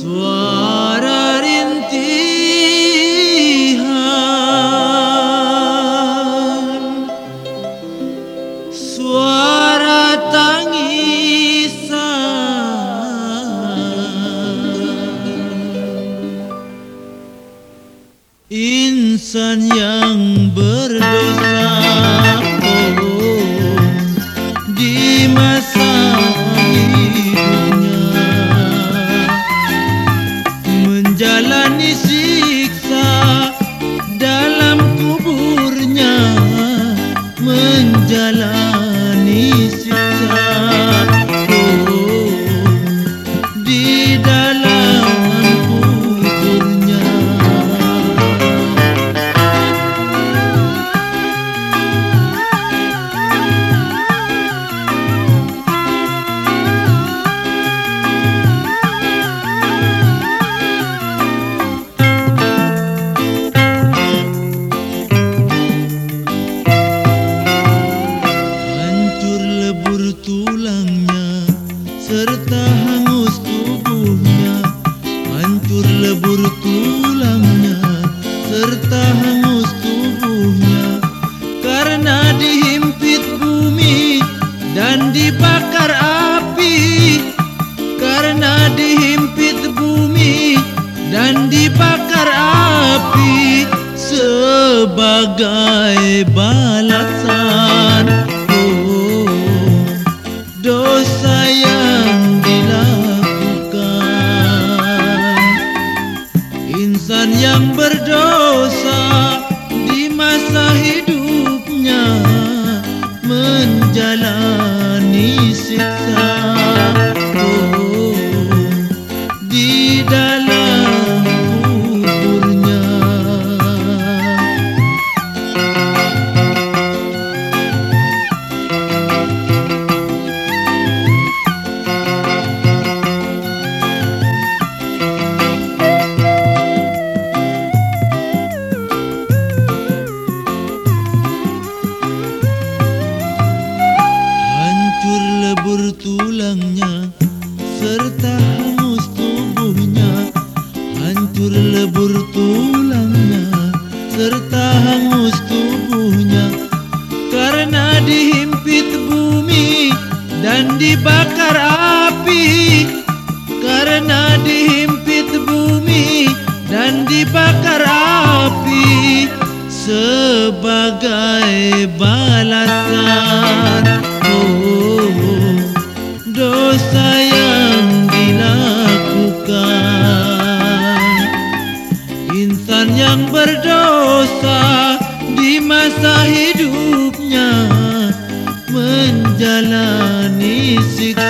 suara rintihan. Suara tangisan. Insan yang berdosa. burtu insan yang berdosa di masa hidupnya menjalani serta hangus tubuhnya Hancur lebur tulangnya Serta hangus tubuhnya. Karena dihimpit bumi Dan dibakar api Karena dihimpit bumi Dan dibakar api Sebagai yang berdosa di masa hidupnya menjalani siksa